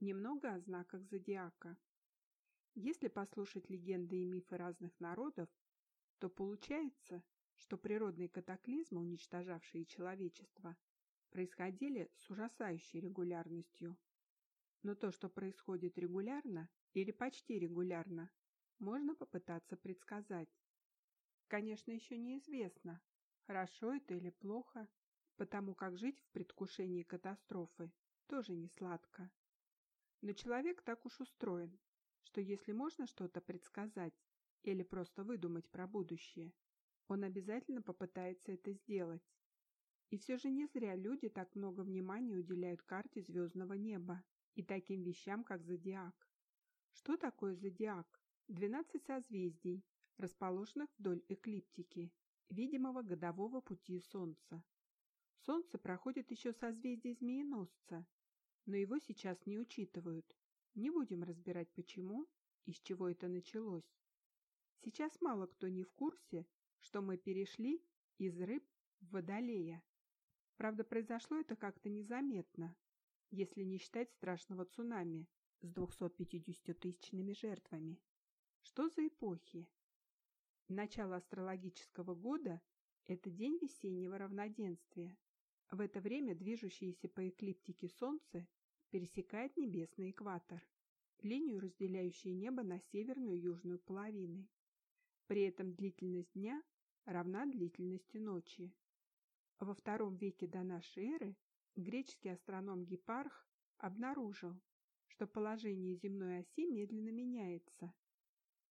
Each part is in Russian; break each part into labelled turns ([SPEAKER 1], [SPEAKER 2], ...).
[SPEAKER 1] Немного о знаках зодиака. Если послушать легенды и мифы разных народов, то получается, что природные катаклизмы, уничтожавшие человечество, происходили с ужасающей регулярностью. Но то, что происходит регулярно или почти регулярно, можно попытаться предсказать. Конечно, еще неизвестно, хорошо это или плохо, потому как жить в предвкушении катастрофы тоже не сладко. Но человек так уж устроен, что если можно что-то предсказать или просто выдумать про будущее, он обязательно попытается это сделать. И все же не зря люди так много внимания уделяют карте звездного неба и таким вещам, как зодиак. Что такое зодиак? 12 созвездий, расположенных вдоль эклиптики, видимого годового пути Солнца. Солнце проходит еще созвездие Змееносца, но его сейчас не учитывают. Не будем разбирать почему и с чего это началось. Сейчас мало кто не в курсе, что мы перешли из рыб в водолея. Правда, произошло это как-то незаметно, если не считать страшного цунами с 250-тысячными жертвами. Что за эпохи? Начало астрологического года – это день весеннего равноденствия. В это время движущееся по эклиптике Солнце пересекает небесный экватор, линию, разделяющую небо на северную и южную половины. При этом длительность дня равна длительности ночи. Во втором веке до нашей эры греческий астроном Гипарх обнаружил, что положение земной оси медленно меняется.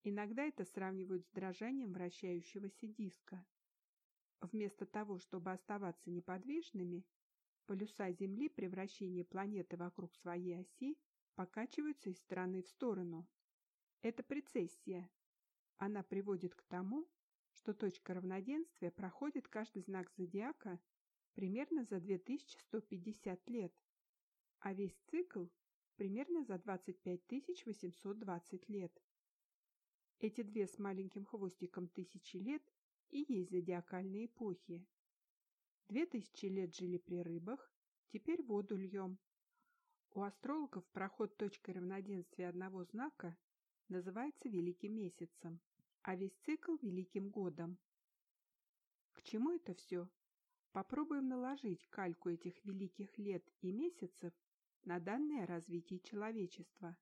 [SPEAKER 1] Иногда это сравнивают с дрожанием вращающегося диска. Вместо того, чтобы оставаться неподвижными, полюса Земли при вращении планеты вокруг своей оси покачиваются из стороны в сторону. Это прецессия. Она приводит к тому, что точка равноденствия проходит каждый знак зодиака примерно за 2150 лет, а весь цикл примерно за 25 820 лет. Эти две с маленьким хвостиком тысячи лет и есть зодиакальные эпохи. Две тысячи лет жили при рыбах, теперь воду льем. У астрологов проход точкой равноденствия одного знака называется Великим Месяцем, а весь цикл – Великим Годом. К чему это все? Попробуем наложить кальку этих великих лет и месяцев на данное развитие человечества.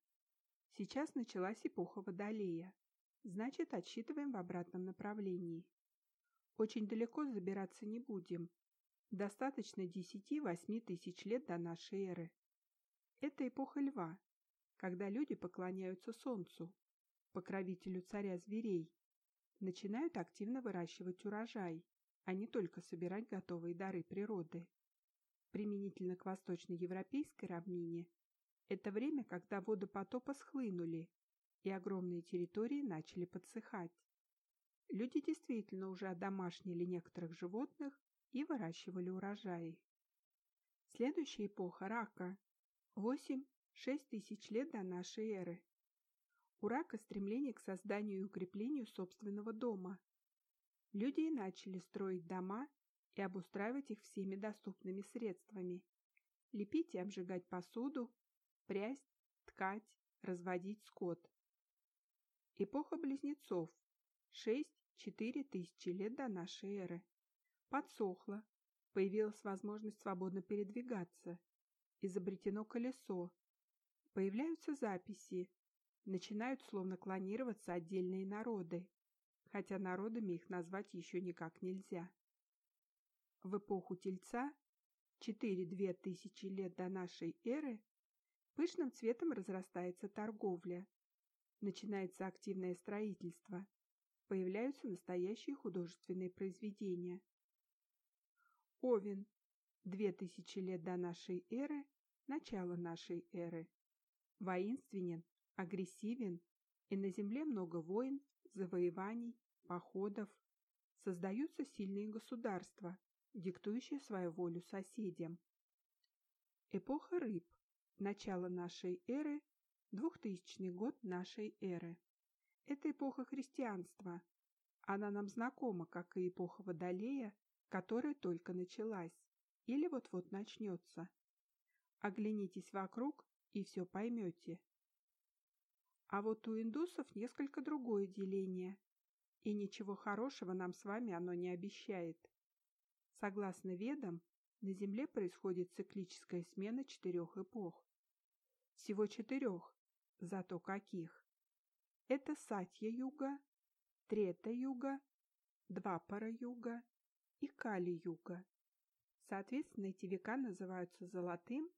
[SPEAKER 1] Сейчас началась эпоха Водолея, значит отсчитываем в обратном направлении. Очень далеко забираться не будем. Достаточно 10-8 тысяч лет до нашей эры. Это эпоха льва, когда люди поклоняются Солнцу, покровителю царя зверей, начинают активно выращивать урожай, а не только собирать готовые дары природы. Применительно к восточноевропейской равнине это время, когда воды потопа схлынули, и огромные территории начали подсыхать. Люди действительно уже одомашнили некоторых животных и выращивали урожаи. Следующая эпоха рака. 8-6 тысяч лет до нашей эры. У рака стремление к созданию и укреплению собственного дома. Люди и начали строить дома и обустраивать их всеми доступными средствами. Лепить и обжигать посуду, прясть, ткать, разводить скот. Эпоха близнецов. 6-4 тысячи лет до нашей эры. Подсохла. Появилась возможность свободно передвигаться. Изобретено колесо. Появляются записи, начинают словно клонироваться отдельные народы, хотя народами их назвать еще никак нельзя. В эпоху Тельца, 4-2 тысячи лет до нашей эры, пышным цветом разрастается торговля, начинается активное строительство, появляются настоящие художественные произведения. Овен, 2000 лет до нашей эры, начало нашей эры. Воинственен, агрессивен, и на земле много войн, завоеваний, походов. Создаются сильные государства, диктующие свою волю соседям. Эпоха рыб. Начало нашей эры, 2000 год нашей эры. Это эпоха христианства. Она нам знакома, как и эпоха Водолея, которая только началась или вот-вот начнется. Оглянитесь вокруг и все поймете. А вот у индусов несколько другое деление, и ничего хорошего нам с вами оно не обещает. Согласно ведам, на Земле происходит циклическая смена четырех эпох. Всего четырех, зато каких. Это Сатья-юга, Трета-юга, Двапара-юга и Кали-юга. Соответственно, эти века называются золотым,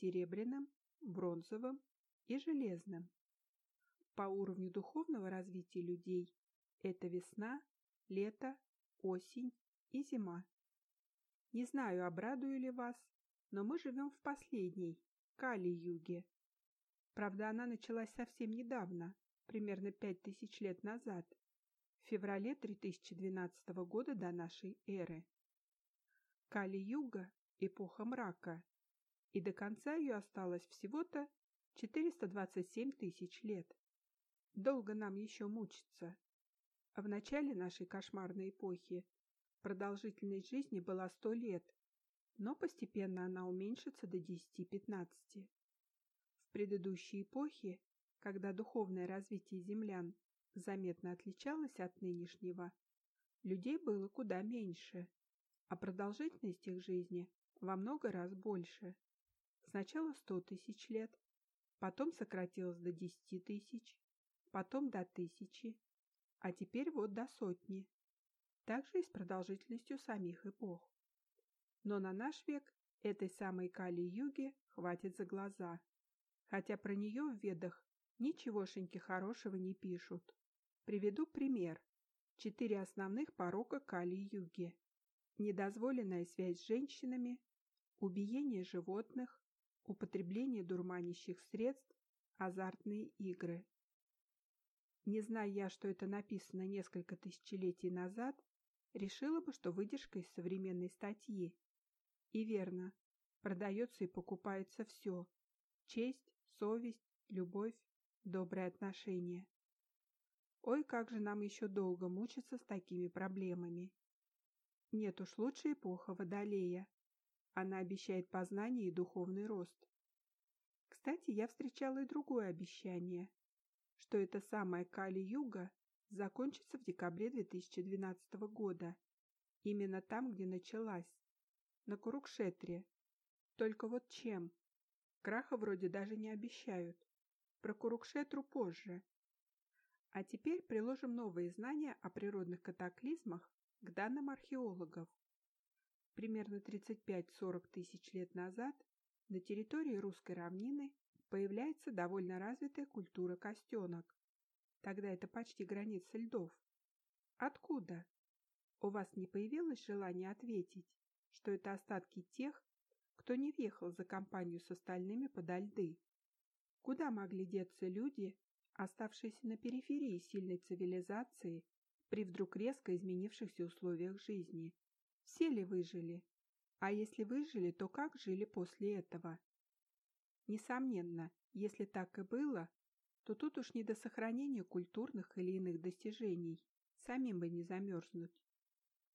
[SPEAKER 1] серебряным, бронзовым и железным. По уровню духовного развития людей это весна, лето, осень и зима. Не знаю, обрадую ли вас, но мы живем в последней, Кали-юге. Правда, она началась совсем недавно, примерно пять тысяч лет назад, в феврале 3012 года до нашей эры. Кали-юга – эпоха мрака, и до конца ее осталось всего-то 427 тысяч лет. Долго нам еще мучиться. В начале нашей кошмарной эпохи продолжительность жизни была 100 лет, но постепенно она уменьшится до 10-15. В предыдущей эпохе, когда духовное развитие землян заметно отличалось от нынешнего, людей было куда меньше, а продолжительность их жизни во много раз больше. Сначала 100 тысяч лет, потом сократилось до 10 тысяч, потом до тысячи, а теперь вот до сотни. Также и с продолжительностью самих эпох. Но на наш век этой самой Кали-юги хватит за глаза, хотя про нее в ведах ничегошеньки хорошего не пишут. Приведу пример. Четыре основных порока Кали-юги. Недозволенная связь с женщинами, убиение животных, употребление дурманящих средств, азартные игры. Не зная я, что это написано несколько тысячелетий назад, решила бы, что выдержка из современной статьи. И верно, продается и покупается все. Честь, совесть, любовь, добрые отношения. Ой, как же нам еще долго мучиться с такими проблемами. Нет уж, лучше эпоха Водолея. Она обещает познание и духовный рост. Кстати, я встречала и другое обещание что эта самая Кали-Юга закончится в декабре 2012 года, именно там, где началась, на Курукшетре. Только вот чем? Краха вроде даже не обещают. Про Курукшетру позже. А теперь приложим новые знания о природных катаклизмах к данным археологов. Примерно 35-40 тысяч лет назад на территории русской равнины появляется довольно развитая культура костенок. Тогда это почти граница льдов. Откуда? У вас не появилось желания ответить, что это остатки тех, кто не въехал за компанию с остальными подо льды? Куда могли деться люди, оставшиеся на периферии сильной цивилизации при вдруг резко изменившихся условиях жизни? Все ли выжили? А если выжили, то как жили после этого? Несомненно, если так и было, то тут уж не до сохранения культурных или иных достижений, самим бы не замерзнуть.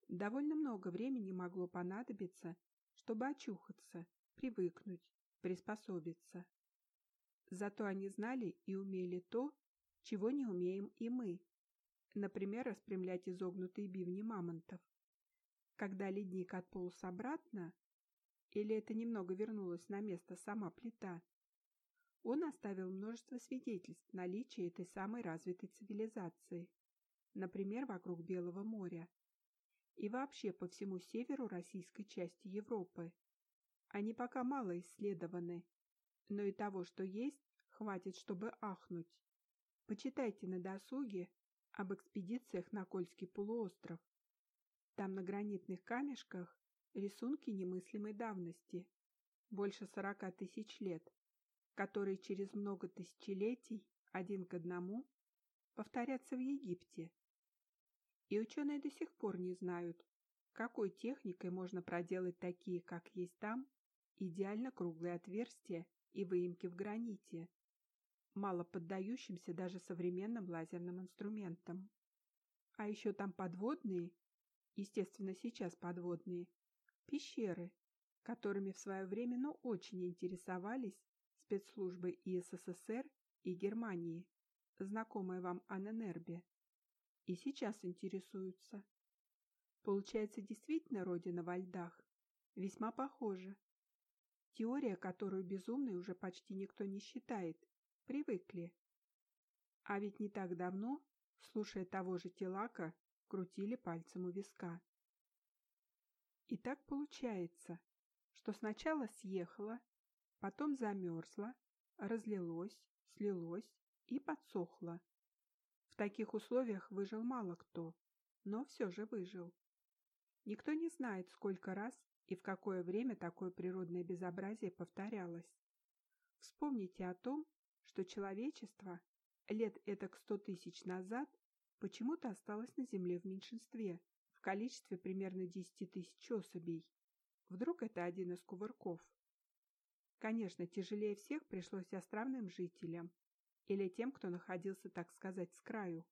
[SPEAKER 1] Довольно много времени могло понадобиться, чтобы очухаться, привыкнуть, приспособиться. Зато они знали и умели то, чего не умеем и мы. Например, распрямлять изогнутые бивни мамонтов. Когда ледник отполз обратно, или это немного вернулась на место сама плита? Он оставил множество свидетельств наличия этой самой развитой цивилизации, например, вокруг Белого моря и вообще по всему северу российской части Европы. Они пока мало исследованы, но и того, что есть, хватит, чтобы ахнуть. Почитайте на досуге об экспедициях на Кольский полуостров. Там на гранитных камешках рисунки немыслимой давности, больше сорока тысяч лет, которые через много тысячелетий, один к одному, повторятся в Египте. И ученые до сих пор не знают, какой техникой можно проделать такие, как есть там, идеально круглые отверстия и выемки в граните, мало поддающимся даже современным лазерным инструментам. А еще там подводные, естественно, сейчас подводные, пещеры, которыми в свое время, ну, очень интересовались спецслужбы и СССР, и Германии, знакомые вам Анненербе, и сейчас интересуются. Получается, действительно родина во льдах? Весьма похоже. Теория, которую безумной уже почти никто не считает. Привыкли. А ведь не так давно, слушая того же Телака, крутили пальцем у виска. И так получается, что сначала съехала, потом замерзла, разлилось, слилось и подсохло. В таких условиях выжил мало кто, но все же выжил. Никто не знает, сколько раз и в какое время такое природное безобразие повторялось. Вспомните о том, что человечество лет этак сто тысяч назад почему-то осталось на Земле в меньшинстве, в количестве примерно 10 тысяч особей. Вдруг это один из кувырков? Конечно, тяжелее всех пришлось островным жителям или тем, кто находился, так сказать, с краю.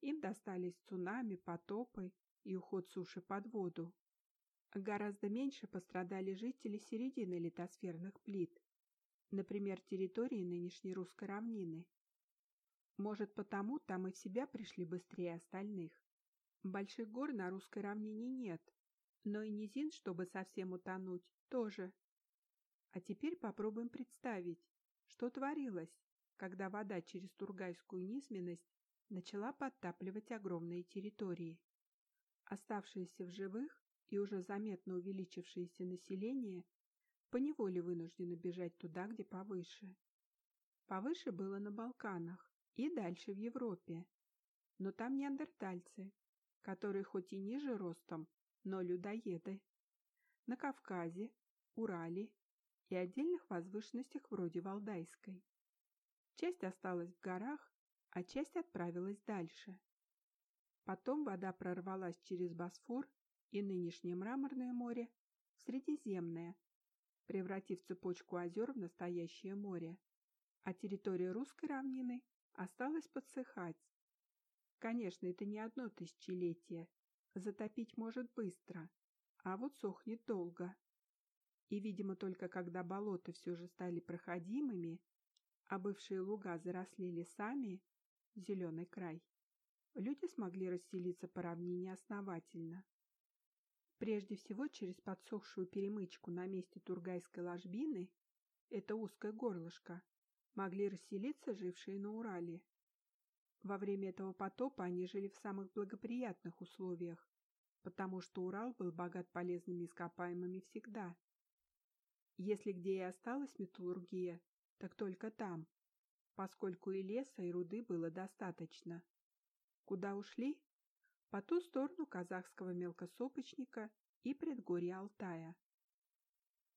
[SPEAKER 1] Им достались цунами, потопы и уход суши под воду. Гораздо меньше пострадали жители середины литосферных плит, например, территории нынешней русской равнины. Может, потому там и в себя пришли быстрее остальных. Больших гор на русской равнине нет, но и низин, чтобы совсем утонуть, тоже. А теперь попробуем представить, что творилось, когда вода через Тургайскую низменность начала подтапливать огромные территории. Оставшиеся в живых и уже заметно увеличившееся население поневоле вынуждено бежать туда, где повыше. Повыше было на Балканах и дальше в Европе. Но там неандертальцы, которые хоть и ниже ростом, но людоеды. На Кавказе, Урале и отдельных возвышенностях вроде Валдайской. Часть осталась в горах, а часть отправилась дальше. Потом вода прорвалась через Босфор и нынешнее Мраморное море в Средиземное, превратив цепочку озер в настоящее море, а территория русской равнины осталась подсыхать. Конечно, это не одно тысячелетие, затопить может быстро, а вот сохнет долго. И, видимо, только когда болота все же стали проходимыми, а бывшие луга заросли лесами, зеленый край, люди смогли расселиться по равнине основательно. Прежде всего через подсохшую перемычку на месте Тургайской ложбины, это узкое горлышко, могли расселиться жившие на Урале. Во время этого потопа они жили в самых благоприятных условиях, потому что Урал был богат полезными ископаемыми всегда. Если где и осталась металлургия, так только там, поскольку и леса, и руды было достаточно. Куда ушли? По ту сторону казахского мелкосопочника и предгорья Алтая.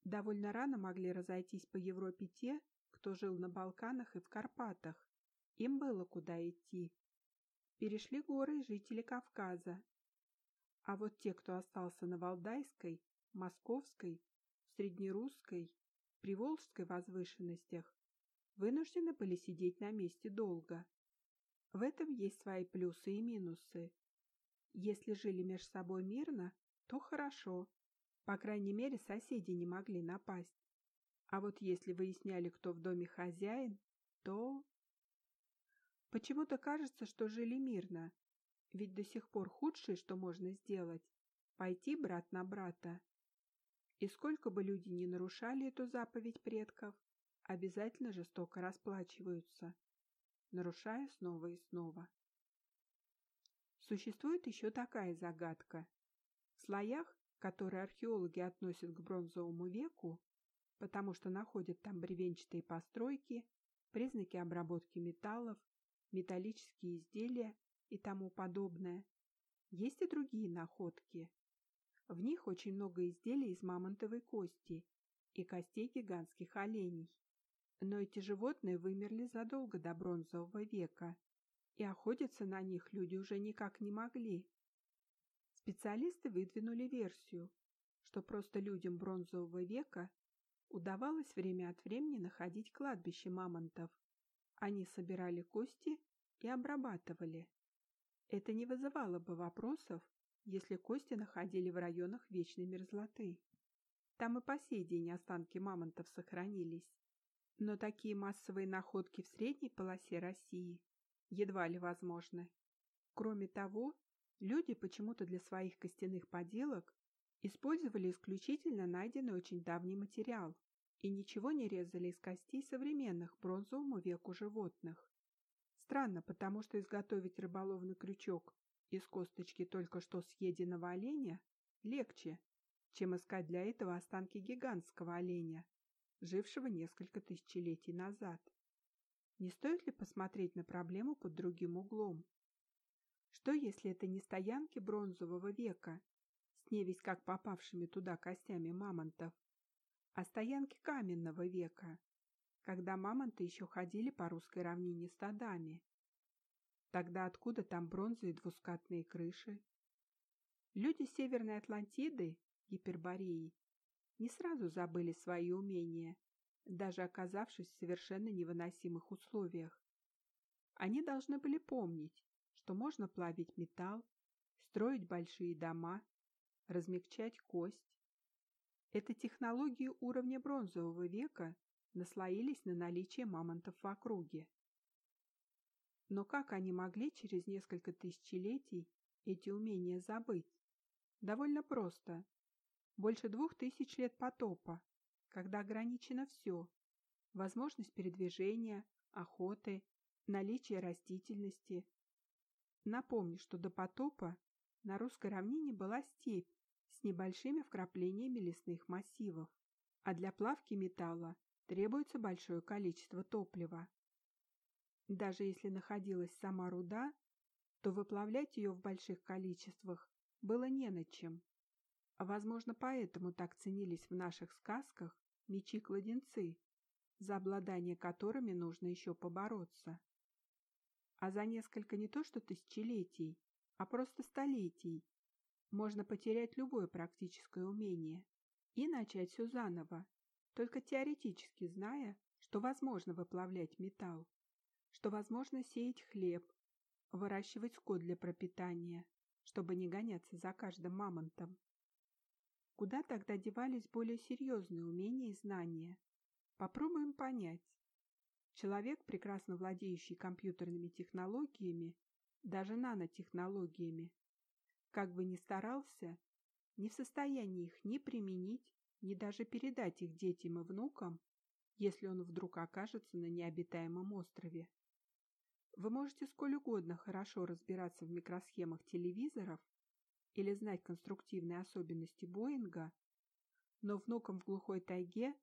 [SPEAKER 1] Довольно рано могли разойтись по Европе те, кто жил на Балканах и в Карпатах. Им было куда идти. Перешли горы жители Кавказа. А вот те, кто остался на Валдайской, Московской, Среднерусской, Приволжской возвышенностях, вынуждены были сидеть на месте долго. В этом есть свои плюсы и минусы. Если жили между собой мирно, то хорошо. По крайней мере, соседи не могли напасть. А вот если выясняли, кто в доме хозяин, то... Почему-то кажется, что жили мирно. Ведь до сих пор худшее, что можно сделать, пойти брат на брата. И сколько бы люди не нарушали эту заповедь предков, обязательно жестоко расплачиваются, нарушая снова и снова. Существует еще такая загадка. В слоях, которые археологи относят к бронзовому веку, потому что находят там бревенчатые постройки, признаки обработки металлов, металлические изделия и тому подобное, есть и другие находки. В них очень много изделий из мамонтовой кости и костей гигантских оленей. Но эти животные вымерли задолго до бронзового века и охотиться на них люди уже никак не могли. Специалисты выдвинули версию, что просто людям бронзового века удавалось время от времени находить кладбище мамонтов. Они собирали кости и обрабатывали. Это не вызывало бы вопросов, если кости находили в районах вечной мерзлоты. Там и по сей день останки мамонтов сохранились. Но такие массовые находки в средней полосе России едва ли возможны. Кроме того, люди почему-то для своих костяных поделок использовали исключительно найденный очень давний материал и ничего не резали из костей современных бронзовому веку животных. Странно, потому что изготовить рыболовный крючок из косточки только что съеденного оленя легче, чем искать для этого останки гигантского оленя, жившего несколько тысячелетий назад. Не стоит ли посмотреть на проблему под другим углом? Что, если это не стоянки бронзового века, с невесть как попавшими туда костями мамонтов, а стоянки каменного века, когда мамонты еще ходили по русской равнине стадами? Тогда откуда там бронза и двускатные крыши? Люди Северной Атлантиды, Гипербореи, не сразу забыли свои умения, даже оказавшись в совершенно невыносимых условиях. Они должны были помнить, что можно плавить металл, строить большие дома, размягчать кость. Это технологии уровня бронзового века наслоились на наличие мамонтов в округе. Но как они могли через несколько тысячелетий эти умения забыть? Довольно просто. Больше двух тысяч лет потопа, когда ограничено все – возможность передвижения, охоты, наличие растительности. Напомню, что до потопа на русской равнине была степь с небольшими вкраплениями лесных массивов, а для плавки металла требуется большое количество топлива. Даже если находилась сама руда, то выплавлять ее в больших количествах было не над чем. Возможно, поэтому так ценились в наших сказках мечи-кладенцы, за обладание которыми нужно еще побороться. А за несколько не то что тысячелетий, а просто столетий можно потерять любое практическое умение и начать все заново, только теоретически зная, что возможно выплавлять металл что возможно сеять хлеб, выращивать скот для пропитания, чтобы не гоняться за каждым мамонтом. Куда тогда девались более серьезные умения и знания? Попробуем понять. Человек, прекрасно владеющий компьютерными технологиями, даже нанотехнологиями, как бы ни старался, не в состоянии их ни применить, ни даже передать их детям и внукам, если он вдруг окажется на необитаемом острове. Вы можете сколь угодно хорошо разбираться в микросхемах телевизоров или знать конструктивные особенности Боинга, но внукам в глухой тайге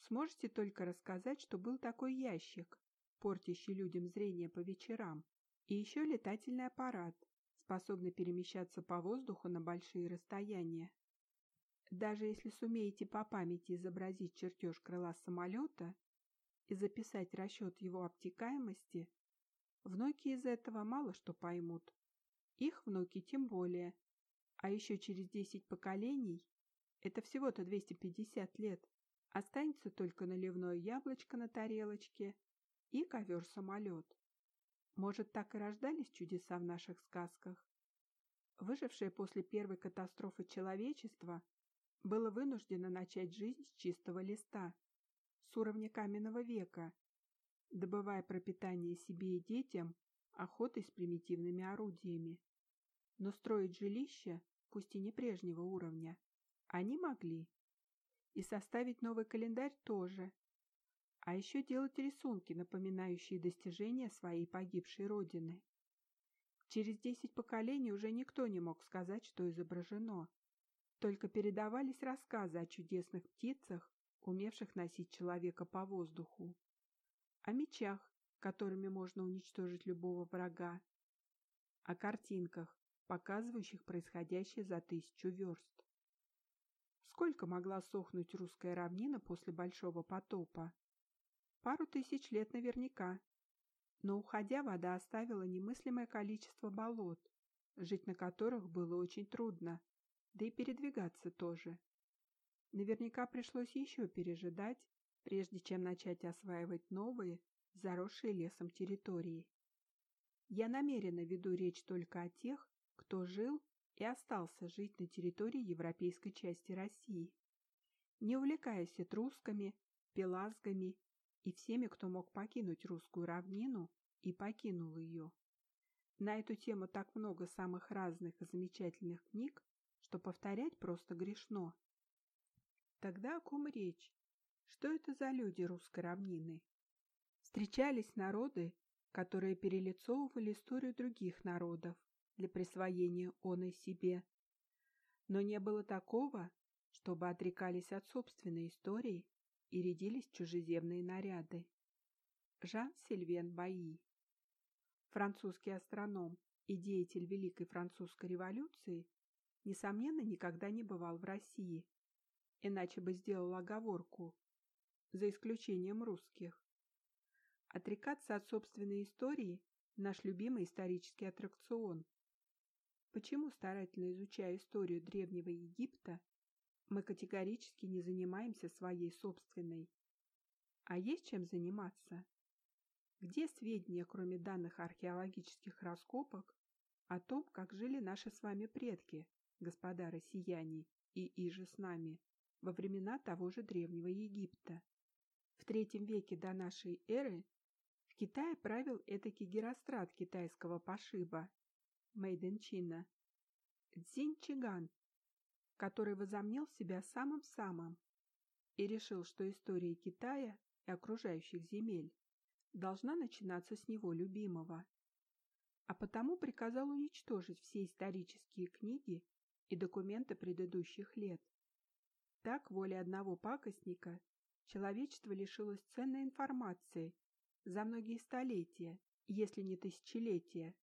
[SPEAKER 1] сможете только рассказать, что был такой ящик, портящий людям зрение по вечерам, и еще летательный аппарат, способный перемещаться по воздуху на большие расстояния. Даже если сумеете по памяти изобразить чертеж крыла самолета и записать расчет его обтекаемости, Внуки из этого мало что поймут. Их внуки тем более. А еще через 10 поколений, это всего-то 250 лет, останется только наливное яблочко на тарелочке и ковер-самолет. Может, так и рождались чудеса в наших сказках? Выжившее после первой катастрофы человечество было вынуждено начать жизнь с чистого листа, с уровня каменного века, добывая пропитание себе и детям охотой с примитивными орудиями. Но строить жилища, пусть и не прежнего уровня, они могли. И составить новый календарь тоже. А еще делать рисунки, напоминающие достижения своей погибшей родины. Через десять поколений уже никто не мог сказать, что изображено. Только передавались рассказы о чудесных птицах, умевших носить человека по воздуху о мечах, которыми можно уничтожить любого врага, о картинках, показывающих происходящее за тысячу верст. Сколько могла сохнуть русская равнина после большого потопа? Пару тысяч лет наверняка. Но уходя, вода оставила немыслимое количество болот, жить на которых было очень трудно, да и передвигаться тоже. Наверняка пришлось еще пережидать, прежде чем начать осваивать новые, заросшие лесом территории. Я намеренно веду речь только о тех, кто жил и остался жить на территории европейской части России, не увлекаясь этрусками, пелазгами и всеми, кто мог покинуть русскую равнину и покинул ее. На эту тему так много самых разных и замечательных книг, что повторять просто грешно. Тогда о ком речь? Что это за люди русской равнины? Встречались народы, которые перелицовывали историю других народов для присвоения оной себе. Но не было такого, чтобы отрекались от собственной истории и рядились чужеземные наряды. Жан-Сильвен Баи Французский астроном и деятель Великой Французской революции, несомненно, никогда не бывал в России, иначе бы сделал оговорку, за исключением русских. Отрекаться от собственной истории – наш любимый исторический аттракцион. Почему, старательно изучая историю Древнего Египта, мы категорически не занимаемся своей собственной? А есть чем заниматься? Где сведения, кроме данных археологических раскопок, о том, как жили наши с вами предки, господа россияне, и иже с нами, во времена того же Древнего Египта? В третьем веке до нашей эры в Китае правил этакий Герострат китайского пошиба, Мэйден Чина, Цзинь Чиган, который возомнил себя самым-самым и решил, что история Китая и окружающих земель должна начинаться с него любимого, а потому приказал уничтожить все исторические книги и документы предыдущих лет. Так, волей одного пакостника, человечество лишилось ценной информации за многие столетия, если не тысячелетия.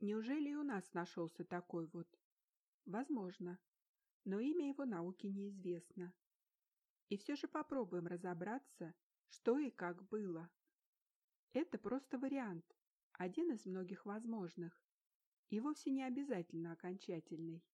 [SPEAKER 1] Неужели и у нас нашелся такой вот? Возможно, но имя его науке неизвестно. И все же попробуем разобраться, что и как было. Это просто вариант, один из многих возможных, и вовсе не обязательно окончательный.